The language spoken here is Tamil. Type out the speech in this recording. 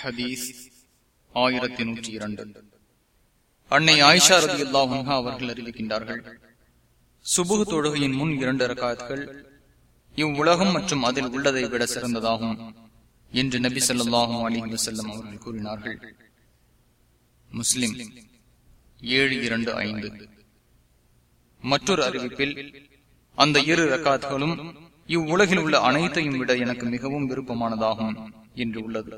ஹதீஸ் ஆயிரத்தி நூற்றி இரண்டு. அன்னை ஆயிஷா ரதி அல்லாஹா அவர்கள் அறிவிக்கின்றார்கள் சுபுகு தொழுகையின் முன் இரண்டு ரகாத்கள் இவ்வுலகம் மற்றும் அதில் உள்ளதை விட சிறந்ததாகும் என்று நபி சொல்லாஹும் அலி வசல்லம் அவர்கள் கூறினார்கள். முஸ்லிம் ஏழு இரண்டு ஐந்து. மற்றொரு அறிவிப்பில் அந்த இரு ரக்காத்துகளும் இவ்வுலகில் உள்ள அனைத்தையும் விட எனக்கு மிகவும் விருப்பமானதாகும் என்று உள்ளது.